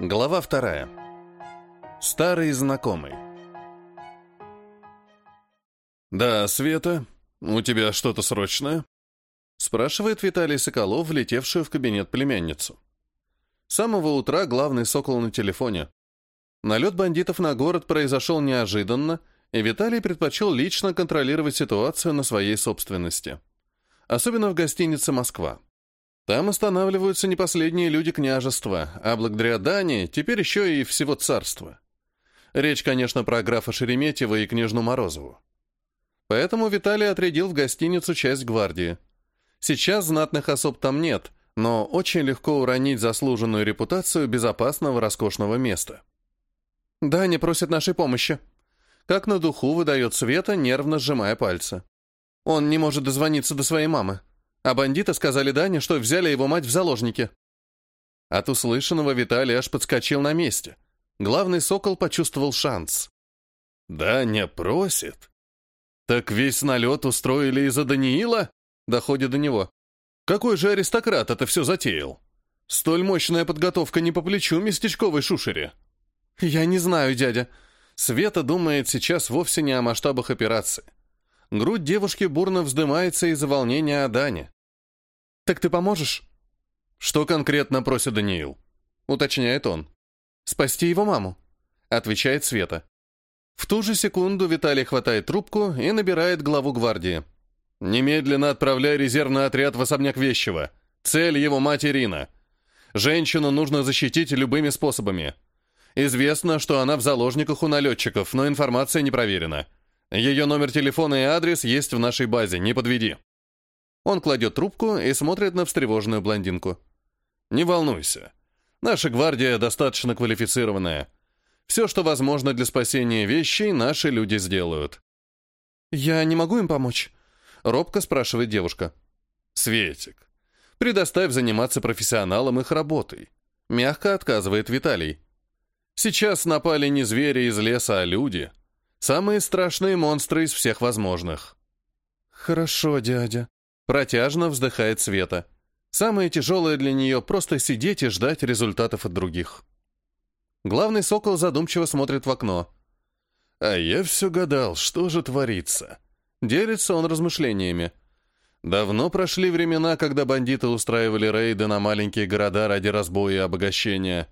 Глава вторая. Старый знакомый. «Да, Света, у тебя что-то срочное?» спрашивает Виталий Соколов, влетевший в кабинет племянницу. С самого утра главный сокол на телефоне. Налет бандитов на город произошел неожиданно, и Виталий предпочел лично контролировать ситуацию на своей собственности. Особенно в гостинице «Москва». Там останавливаются не последние люди княжества, а благодаря Дани теперь еще и всего царства. Речь, конечно, про графа Шереметьева и княжну Морозову. Поэтому Виталий отрядил в гостиницу часть гвардии. Сейчас знатных особ там нет, но очень легко уронить заслуженную репутацию безопасного роскошного места. «Даня просит нашей помощи», как на духу выдает Света, нервно сжимая пальцы. Он не может дозвониться до своей мамы. А бандиты сказали Дане, что взяли его мать в заложники. От услышанного Виталий аж подскочил на месте. Главный сокол почувствовал шанс. «Даня просит?» «Так весь налет устроили из-за Даниила?» Доходит до него. «Какой же аристократ это все затеял? Столь мощная подготовка не по плечу местечковой шушере». «Я не знаю, дядя». Света думает сейчас вовсе не о масштабах операции. Грудь девушки бурно вздымается из-за волнения о Дане. «Так ты поможешь?» «Что конкретно просит Даниил?» — уточняет он. «Спасти его маму», — отвечает Света. В ту же секунду Виталий хватает трубку и набирает главу гвардии. «Немедленно отправляй резервный отряд в особняк Вещева. Цель его мать Ирина. Женщину нужно защитить любыми способами. Известно, что она в заложниках у налетчиков, но информация не проверена. Ее номер телефона и адрес есть в нашей базе, не подведи». Он кладет трубку и смотрит на встревоженную блондинку. «Не волнуйся. Наша гвардия достаточно квалифицированная. Все, что возможно для спасения вещей, наши люди сделают». «Я не могу им помочь?» — робко спрашивает девушка. «Светик, предоставь заниматься профессионалам их работой», — мягко отказывает Виталий. «Сейчас напали не звери из леса, а люди. Самые страшные монстры из всех возможных». «Хорошо, дядя», Протяжно вздыхает Света. Самое тяжелое для нее — просто сидеть и ждать результатов от других. Главный сокол задумчиво смотрит в окно. А я все гадал, что же творится. Делится он размышлениями. Давно прошли времена, когда бандиты устраивали рейды на маленькие города ради разбоя и обогащения.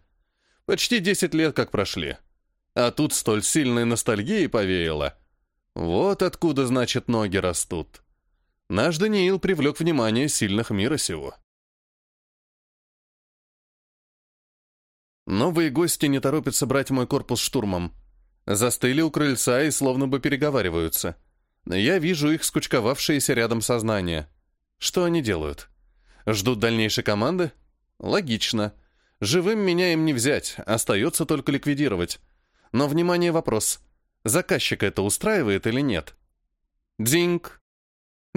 Почти десять лет как прошли. А тут столь сильной ностальгии повеяло. Вот откуда, значит, ноги растут наш Даниил привлек внимание сильных мира сего. Новые гости не торопятся брать мой корпус штурмом. Застыли у крыльца и словно бы переговариваются. Я вижу их скучковавшиеся рядом сознание. Что они делают? Ждут дальнейшей команды? Логично. Живым меня им не взять, остается только ликвидировать. Но, внимание, вопрос. Заказчика это устраивает или нет? Дзинг!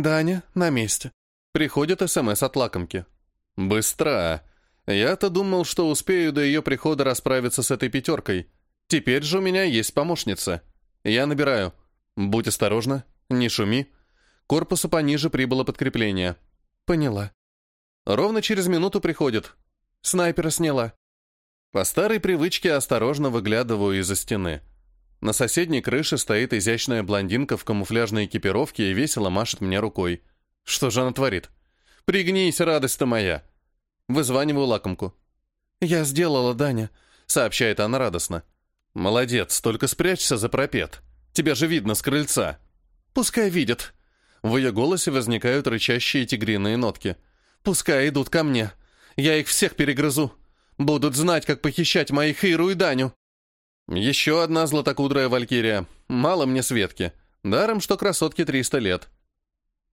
«Даня, на месте». Приходит СМС от лакомки. «Быстро. Я-то думал, что успею до ее прихода расправиться с этой пятеркой. Теперь же у меня есть помощница. Я набираю. Будь осторожна, не шуми. Корпусу пониже прибыло подкрепление». «Поняла». Ровно через минуту приходит. Снайпера сняла. По старой привычке осторожно выглядываю из-за стены. На соседней крыше стоит изящная блондинка в камуфляжной экипировке и весело машет мне рукой. Что же она творит? «Пригнись, радость-то моя!» Вызваниваю лакомку. «Я сделала, Даня», — сообщает она радостно. «Молодец, только спрячься за пропет. Тебя же видно с крыльца». «Пускай видят». В ее голосе возникают рычащие тигриные нотки. «Пускай идут ко мне. Я их всех перегрызу. Будут знать, как похищать моих Иру и Даню». Еще одна златокудрая валькирия. Мало мне Светки. Даром, что красотке 300 лет.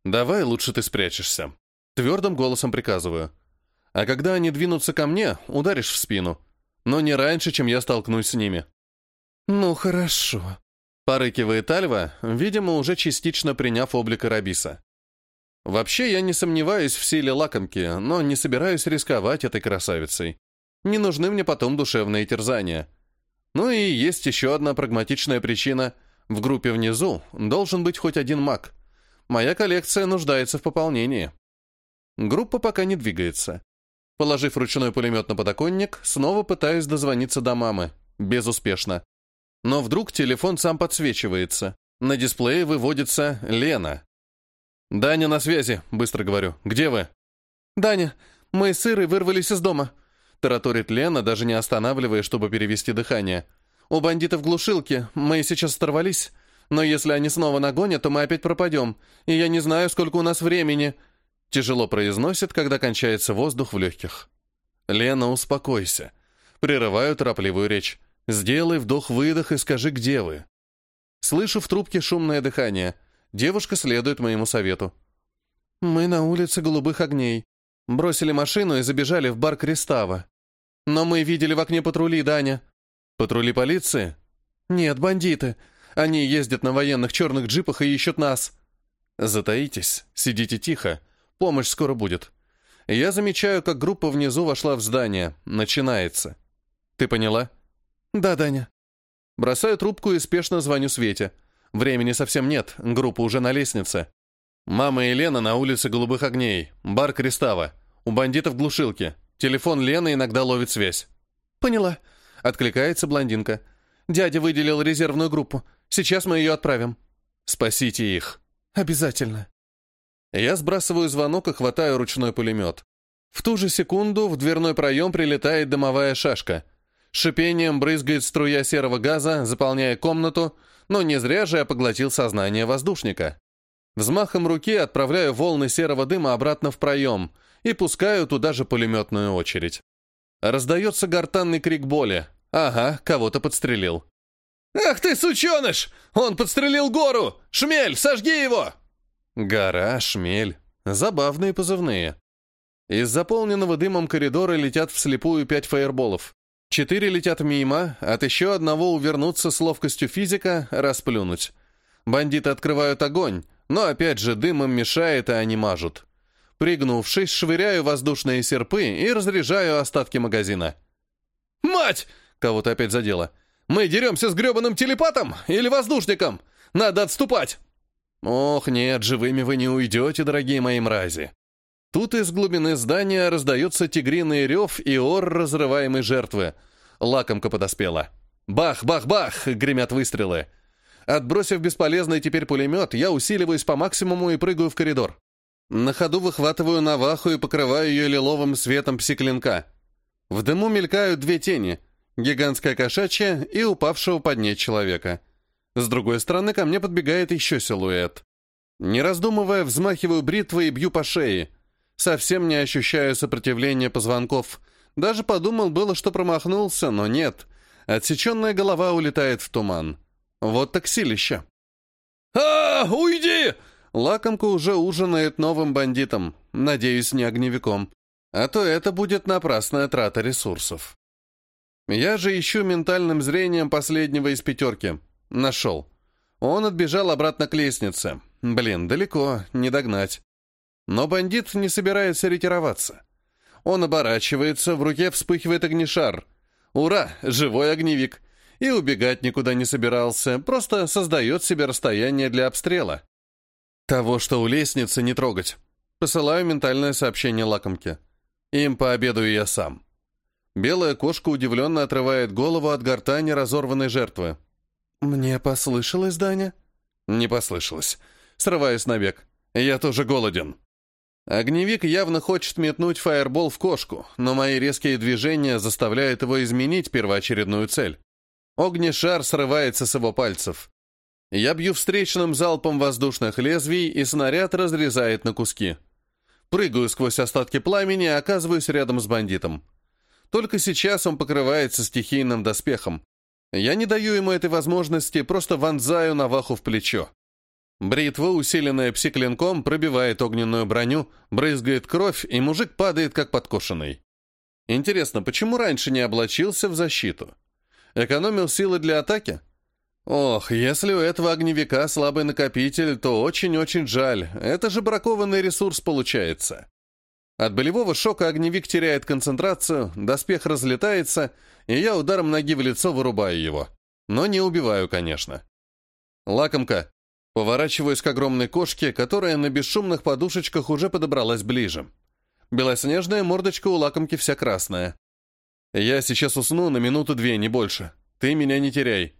Давай лучше ты спрячешься. Твердым голосом приказываю. А когда они двинутся ко мне, ударишь в спину. Но не раньше, чем я столкнусь с ними. Ну, хорошо. Порыкивает Альва, видимо, уже частично приняв облик Арабиса. Вообще, я не сомневаюсь в силе лакомки, но не собираюсь рисковать этой красавицей. Не нужны мне потом душевные терзания. Ну и есть еще одна прагматичная причина. В группе внизу должен быть хоть один маг. Моя коллекция нуждается в пополнении. Группа пока не двигается. Положив ручной пулемет на подоконник, снова пытаюсь дозвониться до мамы. Безуспешно. Но вдруг телефон сам подсвечивается. На дисплее выводится Лена. «Даня на связи», — быстро говорю. «Где вы?» «Даня, мы с Ирой вырвались из дома», — тараторит Лена, даже не останавливая, чтобы перевести дыхание. «У бандитов глушилки. Мы сейчас оторвались. Но если они снова нагонят, то мы опять пропадем. И я не знаю, сколько у нас времени». Тяжело произносит, когда кончается воздух в легких. «Лена, успокойся». Прерываю торопливую речь. «Сделай вдох-выдох и скажи, где вы». Слышу в трубке шумное дыхание. Девушка следует моему совету. «Мы на улице голубых огней. Бросили машину и забежали в бар Кристава. Но мы видели в окне патрули, Даня». «Патрули полиции?» «Нет, бандиты. Они ездят на военных черных джипах и ищут нас». «Затаитесь, сидите тихо. Помощь скоро будет. Я замечаю, как группа внизу вошла в здание. Начинается. Ты поняла? Да, Даня. Бросаю трубку и спешно звоню Свете. Времени совсем нет, группа уже на лестнице. Мама и Лена на улице Голубых Огней. Бар Крестава. У бандитов глушилки. Телефон Лены иногда ловит связь. «Поняла», — откликается блондинка. «Дядя выделил резервную группу. Сейчас мы ее отправим». «Спасите их». «Обязательно». Я сбрасываю звонок и хватаю ручной пулемет. В ту же секунду в дверной проем прилетает дымовая шашка. Шипением брызгает струя серого газа, заполняя комнату, но не зря же я поглотил сознание воздушника. Взмахом руки отправляю волны серого дыма обратно в проем и пускаю туда же пулеметную очередь. Раздается гортанный крик боли. Ага, кого-то подстрелил. «Ах ты, сученыш! Он подстрелил гору! Шмель, сожги его!» Гора, шмель. Забавные позывные. Из заполненного дымом коридора летят вслепую пять фаерболов. Четыре летят мимо, от еще одного увернуться с ловкостью физика, расплюнуть. Бандиты открывают огонь, но опять же дым им мешает, и они мажут. Пригнувшись, швыряю воздушные серпы и разряжаю остатки магазина. «Мать!» — кого-то опять задело. «Мы деремся с гребаным телепатом или воздушником? Надо отступать!» Ох, нет, живыми вы не уйдете, дорогие мои мрази. Тут из глубины здания раздается тигриный рев и ор разрываемой жертвы. Лакомка подоспела. Бах, бах, бах! Гремят выстрелы. Отбросив бесполезный теперь пулемет, я усиливаюсь по максимуму и прыгаю в коридор. На ходу выхватываю наваху и покрываю ее лиловым светом псиклинка. В дыму мелькают две тени — гигантская кошачья и упавшего под ней человека — с другой стороны, ко мне подбегает еще силуэт. Не раздумывая, взмахиваю бритвой и бью по шее. Совсем не ощущаю сопротивления позвонков. Даже подумал было, что промахнулся, но нет. Отсеченная голова улетает в туман. Вот так силища. а, Уйди!» Лакомка уже ужинает новым бандитом. Надеюсь, не огневиком. А то это будет напрасная трата ресурсов. Я же ищу ментальным зрением последнего из пятерки. Нашел. Он отбежал обратно к лестнице. Блин, далеко, не догнать. Но бандит не собирается ретироваться. Он оборачивается, в руке вспыхивает огнешар. Ура, живой огневик. И убегать никуда не собирался, просто создает себе расстояние для обстрела. Того, что у лестницы, не трогать. Посылаю ментальное сообщение лакомке. Им пообедаю я сам. Белая кошка удивленно отрывает голову от гортани разорванной жертвы. «Мне послышалось, Даня?» «Не послышалось. Срываюсь на бег. Я тоже голоден». Огневик явно хочет метнуть фаербол в кошку, но мои резкие движения заставляют его изменить первоочередную цель. Огнешар срывается с его пальцев. Я бью встречным залпом воздушных лезвий, и снаряд разрезает на куски. Прыгаю сквозь остатки пламени и оказываюсь рядом с бандитом. Только сейчас он покрывается стихийным доспехом. Я не даю ему этой возможности, просто вонзаю наваху в плечо. Бритва, усиленная псиклинком, пробивает огненную броню, брызгает кровь, и мужик падает как подкошенный. Интересно, почему раньше не облачился в защиту? Экономил силы для атаки? Ох, если у этого огневика слабый накопитель, то очень-очень жаль. Это же бракованный ресурс получается. От болевого шока огневик теряет концентрацию, доспех разлетается, и я ударом ноги в лицо вырубаю его. Но не убиваю, конечно. Лакомка. Поворачиваюсь к огромной кошке, которая на бесшумных подушечках уже подобралась ближе. Белоснежная мордочка у лакомки вся красная. Я сейчас усну на минуту-две, не больше. Ты меня не теряй.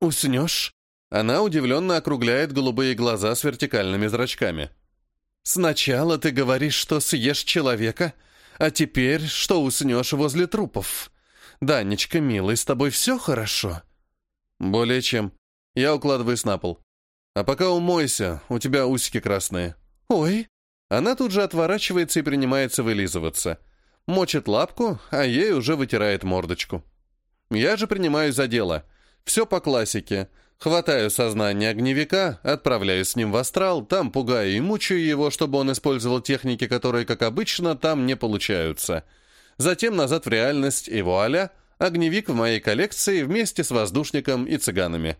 Уснешь? Она удивленно округляет голубые глаза с вертикальными зрачками. Сначала ты говоришь, что съешь человека, а теперь, что уснешь возле трупов. Данечка, милый, с тобой все хорошо? Более чем. Я укладываюсь на пол. А пока умойся, у тебя усики красные. Ой. Она тут же отворачивается и принимается вылизываться. Мочит лапку, а ей уже вытирает мордочку. Я же принимаюсь за дело. Все по классике. Хватаю сознание огневика, отправляюсь с ним в астрал, там пугаю и мучаю его, чтобы он использовал техники, которые, как обычно, там не получаются. Затем назад в реальность, и вуаля, огневик в моей коллекции вместе с воздушником и цыганами.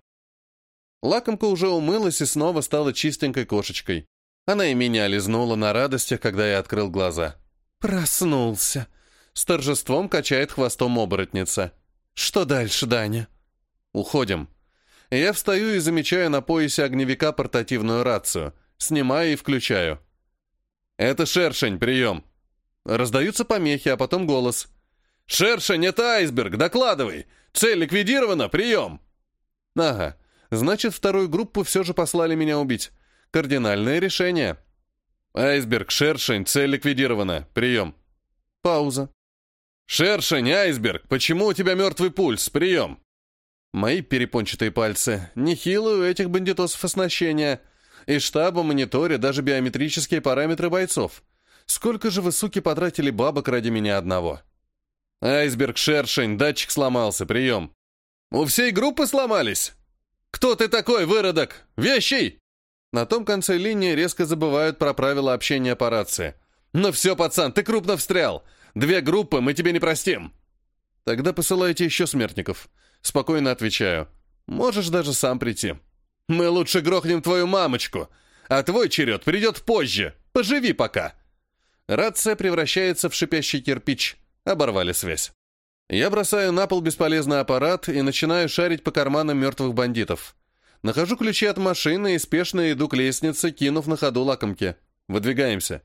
Лакомка уже умылась и снова стала чистенькой кошечкой. Она и меня лизнула на радостях, когда я открыл глаза. «Проснулся!» С торжеством качает хвостом оборотница. «Что дальше, Даня?» «Уходим». Я встаю и замечаю на поясе огневика портативную рацию. Снимаю и включаю. «Это шершень, прием!» Раздаются помехи, а потом голос. «Шершень, это айсберг, докладывай! Цель ликвидирована, прием!» «Ага, значит, вторую группу все же послали меня убить. Кардинальное решение». «Айсберг, шершень, цель ликвидирована, прием». Пауза. «Шершень, айсберг, почему у тебя мертвый пульс? Прием!» Мои перепончатые пальцы. Нехилые у этих бандитосов оснащения. И штаба мониторе даже биометрические параметры бойцов. Сколько же вы, суки, потратили бабок ради меня одного? Айсберг, шершень, датчик сломался, прием. У всей группы сломались? Кто ты такой, выродок? Вещей! На том конце линии резко забывают про правила общения по рации. «Ну все, пацан, ты крупно встрял! Две группы, мы тебе не простим!» «Тогда посылайте еще смертников. Спокойно отвечаю. Можешь даже сам прийти. Мы лучше грохнем твою мамочку, а твой черед придет позже. Поживи пока. Рация превращается в шипящий кирпич. Оборвали связь. Я бросаю на пол бесполезный аппарат и начинаю шарить по карманам мертвых бандитов. Нахожу ключи от машины и спешно иду к лестнице, кинув на ходу лакомки. Выдвигаемся.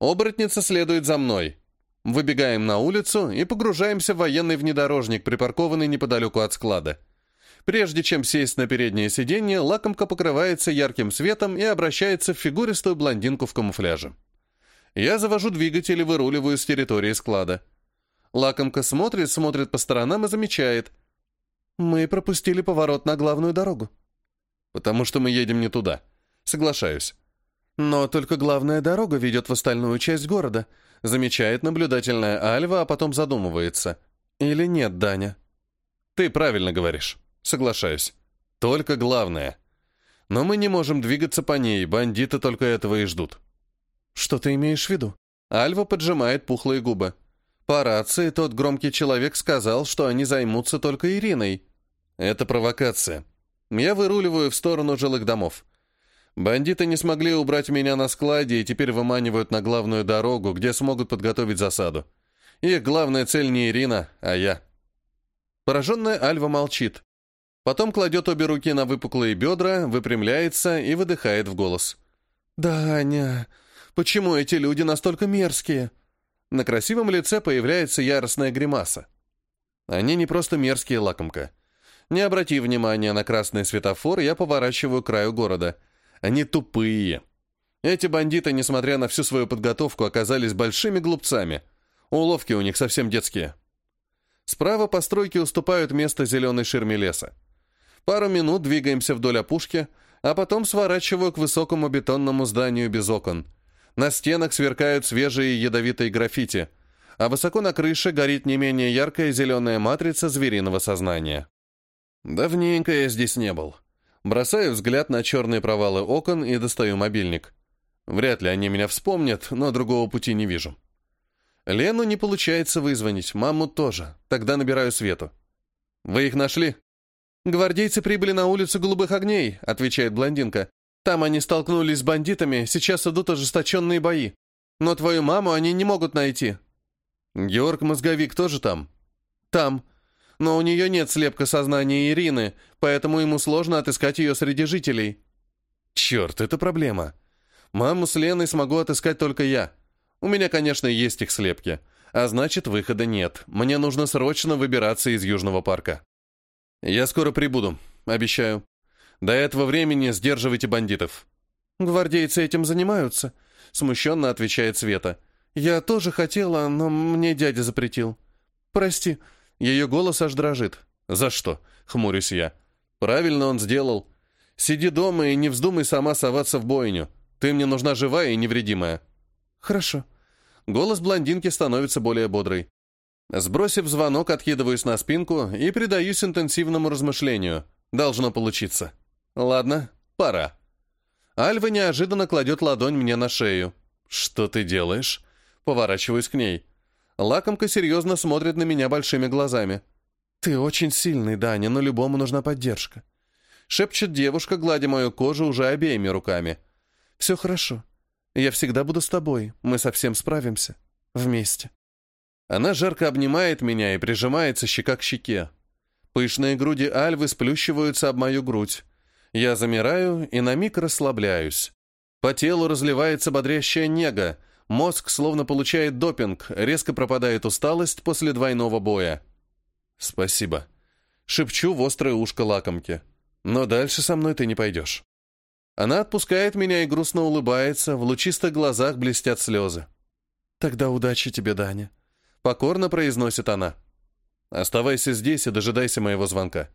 Оборотница следует за мной. Выбегаем на улицу и погружаемся в военный внедорожник, припаркованный неподалеку от склада. Прежде чем сесть на переднее сиденье, лакомка покрывается ярким светом и обращается в фигуристую блондинку в камуфляже. Я завожу двигатель и выруливаю с территории склада. Лакомка смотрит, смотрит по сторонам и замечает. Мы пропустили поворот на главную дорогу. Потому что мы едем не туда. Соглашаюсь. Но только главная дорога ведет в остальную часть города, замечает наблюдательная Альва, а потом задумывается. Или нет, Даня? Ты правильно говоришь. Соглашаюсь. Только главное. Но мы не можем двигаться по ней, бандиты только этого и ждут. Что ты имеешь в виду? Альва поджимает пухлые губы. По рации тот громкий человек сказал, что они займутся только Ириной. Это провокация. Я выруливаю в сторону жилых домов. Бандиты не смогли убрать меня на складе и теперь выманивают на главную дорогу, где смогут подготовить засаду. Их главная цель не Ирина, а я. Пораженная Альва молчит. Потом кладет обе руки на выпуклые бедра, выпрямляется и выдыхает в голос. «Даня, почему эти люди настолько мерзкие?» На красивом лице появляется яростная гримаса. Они не просто мерзкие, лакомка. Не обрати внимания на красный светофор, я поворачиваю к краю города — они тупые. Эти бандиты, несмотря на всю свою подготовку, оказались большими глупцами. Уловки у них совсем детские. Справа постройки уступают место зеленой ширме леса. Пару минут двигаемся вдоль опушки, а потом сворачиваю к высокому бетонному зданию без окон. На стенах сверкают свежие ядовитые граффити, а высоко на крыше горит не менее яркая зеленая матрица звериного сознания. Давненько я здесь не был. Бросаю взгляд на черные провалы окон и достаю мобильник. Вряд ли они меня вспомнят, но другого пути не вижу. Лену не получается вызвонить, маму тоже. Тогда набираю Свету. «Вы их нашли?» «Гвардейцы прибыли на улицу Голубых Огней», — отвечает блондинка. «Там они столкнулись с бандитами, сейчас идут ожесточенные бои. Но твою маму они не могут найти». «Георг Мозговик тоже там?» «Там но у нее нет слепка сознания Ирины, поэтому ему сложно отыскать ее среди жителей. Черт, это проблема. Маму с Леной смогу отыскать только я. У меня, конечно, есть их слепки. А значит, выхода нет. Мне нужно срочно выбираться из Южного парка. Я скоро прибуду, обещаю. До этого времени сдерживайте бандитов. Гвардейцы этим занимаются, смущенно отвечает Света. Я тоже хотела, но мне дядя запретил. Прости. Ее голос аж дрожит. За что? Хмурюсь я. Правильно он сделал. Сиди дома и не вздумай сама соваться в бойню. Ты мне нужна живая и невредимая. Хорошо. Голос блондинки становится более бодрый. Сбросив звонок, откидываюсь на спинку и предаюсь интенсивному размышлению. Должно получиться. Ладно, пора. Альва неожиданно кладет ладонь мне на шею. «Что ты делаешь?» Поворачиваюсь к ней. Лакомка серьезно смотрит на меня большими глазами. «Ты очень сильный, Даня, но любому нужна поддержка». Шепчет девушка, гладя мою кожу уже обеими руками. «Все хорошо. Я всегда буду с тобой. Мы совсем справимся. Вместе». Она жарко обнимает меня и прижимается щека к щеке. Пышные груди Альвы сплющиваются об мою грудь. Я замираю и на миг расслабляюсь. По телу разливается бодрящая нега, мозг словно получает допинг, резко пропадает усталость после двойного боя. «Спасибо», — шепчу в острое ушко лакомки. «Но дальше со мной ты не пойдешь». Она отпускает меня и грустно улыбается, в лучистых глазах блестят слезы. «Тогда удачи тебе, Даня», — покорно произносит она. «Оставайся здесь и дожидайся моего звонка».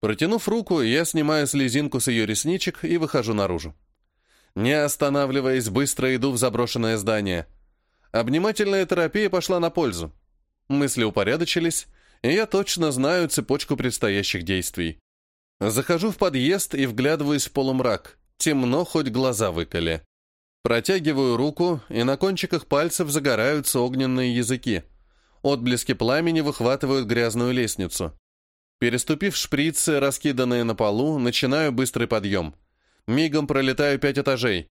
Протянув руку, я снимаю слезинку с ее ресничек и выхожу наружу. Не останавливаясь, быстро иду в заброшенное здание. Обнимательная терапия пошла на пользу. Мысли упорядочились, и я точно знаю цепочку предстоящих действий. Захожу в подъезд и вглядываюсь в полумрак. Темно, хоть глаза выколи. Протягиваю руку, и на кончиках пальцев загораются огненные языки. Отблески пламени выхватывают грязную лестницу. Переступив шприцы, раскиданные на полу, начинаю быстрый подъем. Мигом пролетаю пять этажей.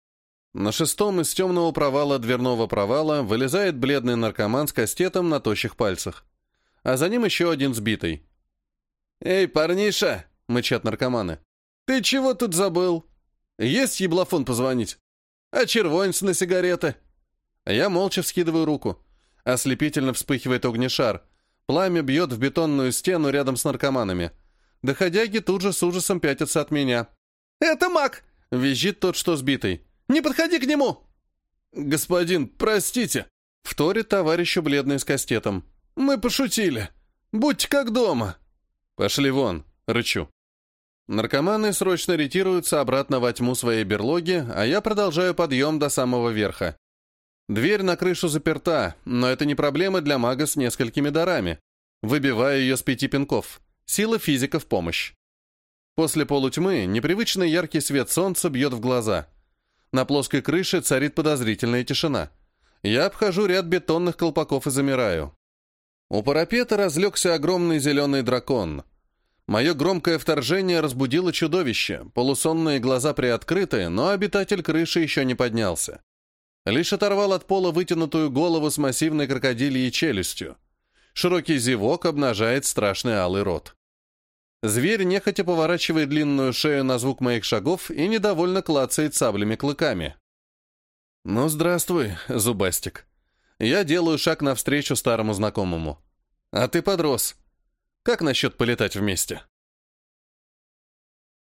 На шестом из темного провала дверного провала вылезает бледный наркоман с кастетом на тощих пальцах. А за ним еще один сбитый. «Эй, парниша!» — мычат наркоманы. «Ты чего тут забыл? Есть еблофон позвонить? А червонец на сигареты?» Я молча вскидываю руку. Ослепительно вспыхивает огнешар. Пламя бьет в бетонную стену рядом с наркоманами. Доходяги тут же с ужасом пятятся от меня. «Это маг!» — визжит тот, что сбитый. «Не подходи к нему!» «Господин, простите!» — вторит товарищу бледный с кастетом. «Мы пошутили. Будьте как дома!» «Пошли вон!» — рычу. Наркоманы срочно ретируются обратно во тьму своей берлоги, а я продолжаю подъем до самого верха. Дверь на крышу заперта, но это не проблема для мага с несколькими дарами. Выбиваю ее с пяти пинков. Сила физика в помощь. После полутьмы непривычный яркий свет солнца бьет в глаза. На плоской крыше царит подозрительная тишина. Я обхожу ряд бетонных колпаков и замираю. У парапета разлегся огромный зеленый дракон. Мое громкое вторжение разбудило чудовище, полусонные глаза приоткрыты, но обитатель крыши еще не поднялся. Лишь оторвал от пола вытянутую голову с массивной крокодильей челюстью. Широкий зевок обнажает страшный алый рот. Зверь нехотя поворачивает длинную шею на звук моих шагов и недовольно клацает саблями клыками. «Ну, здравствуй, зубастик. Я делаю шаг навстречу старому знакомому. А ты подрос. Как насчет полетать вместе?»